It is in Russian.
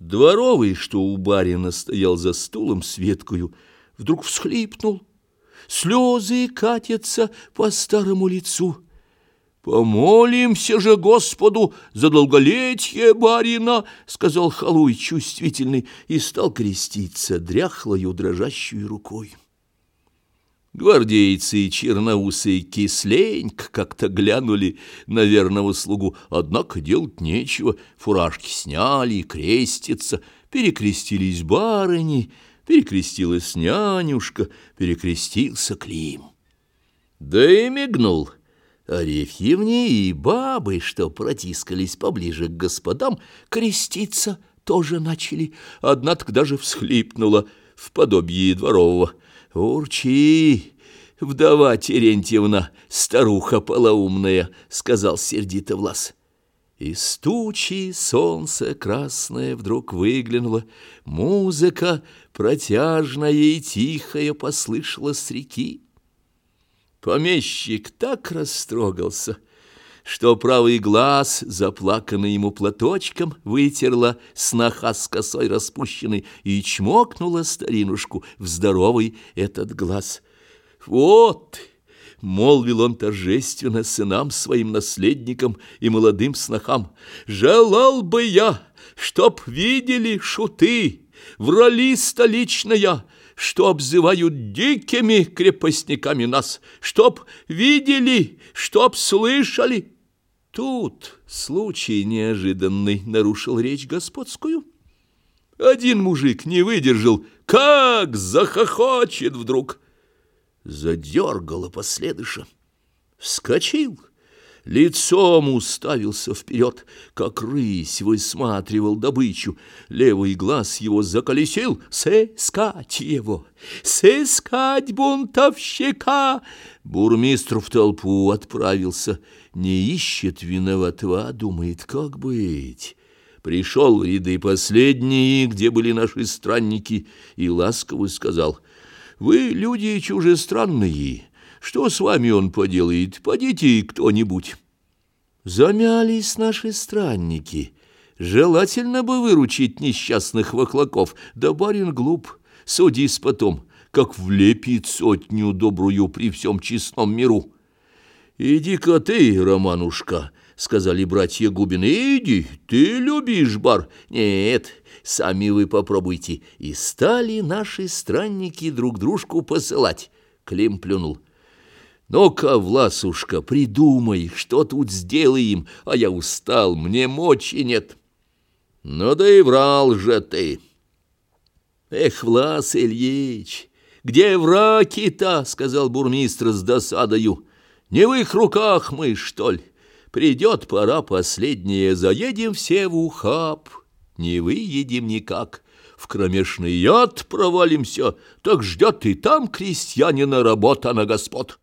Дворовый, что у барина стоял за стулом с веткою, вдруг всхлипнул. Слезы катятся по старому лицу. «Помолимся же Господу за долголетие барина!» — сказал Халуй чувствительный и стал креститься дряхлою дрожащей рукой. Гвардейцы и черноусые кисленько как-то глянули на верного слугу, однако делать нечего, фуражки сняли, крестятся, перекрестились барыни, перекрестилась нянюшка, перекрестился Клим. Да и мигнул Арефьевне и бабы, что протискались поближе к господам, креститься тоже начали, одна-то даже всхлипнула в подобии дворового. «Урчи, вдова Терентьевна, старуха полоумная», — сказал сердито Влас. Из тучи солнце красное вдруг выглянуло, Музыка протяжная и тихая послышалась с реки. Помещик так растрогался — что правый глаз, заплаканный ему платочком, вытерла сноха с косой распущенной и чмокнула старинушку в здоровый этот глаз. «Вот!» — молвил он торжественно сынам своим наследникам и молодым снохам. «Желал бы я, чтоб видели шуты, врали столичная!» Что обзывают дикими крепостниками нас, чтоб видели, чтоб слышали. Тут случай неожиданный нарушил речь господскую. Один мужик не выдержал, как захохочет вдруг. Задергало последыша, вскочил — лицом уставился вперед, как рысь высматривал добычу. Левый глаз его заколесил. «Сыскать его! Сыскать бунтовщика!» Бурмистр в толпу отправился. Не ищет виноватого, а думает, как быть. Пришел в ряды последние, где были наши странники, и ласково сказал, «Вы люди чужестранные». Что с вами он поделает? Подите кто-нибудь. Замялись наши странники. Желательно бы выручить несчастных вахлаков, да барин глуп. Судись потом, как влепит сотню добрую при всем честном миру. «Иди-ка ты, Романушка», — сказали братья Губины, — «иди, ты любишь бар». «Нет, сами вы попробуйте». И стали наши странники друг дружку посылать. Клим плюнул. Ну-ка, Власушка, придумай, что тут сделаем, а я устал, мне мочи нет. Ну да и врал же ты. Эх, Влас Ильич, где враки-то, сказал бурмистр с досадою. Не в их руках мы, что ли? Придет пора последняя, заедем все в ухаб, не выедем никак. В кромешный яд провалимся, так ждет и там крестьянина работа на господ.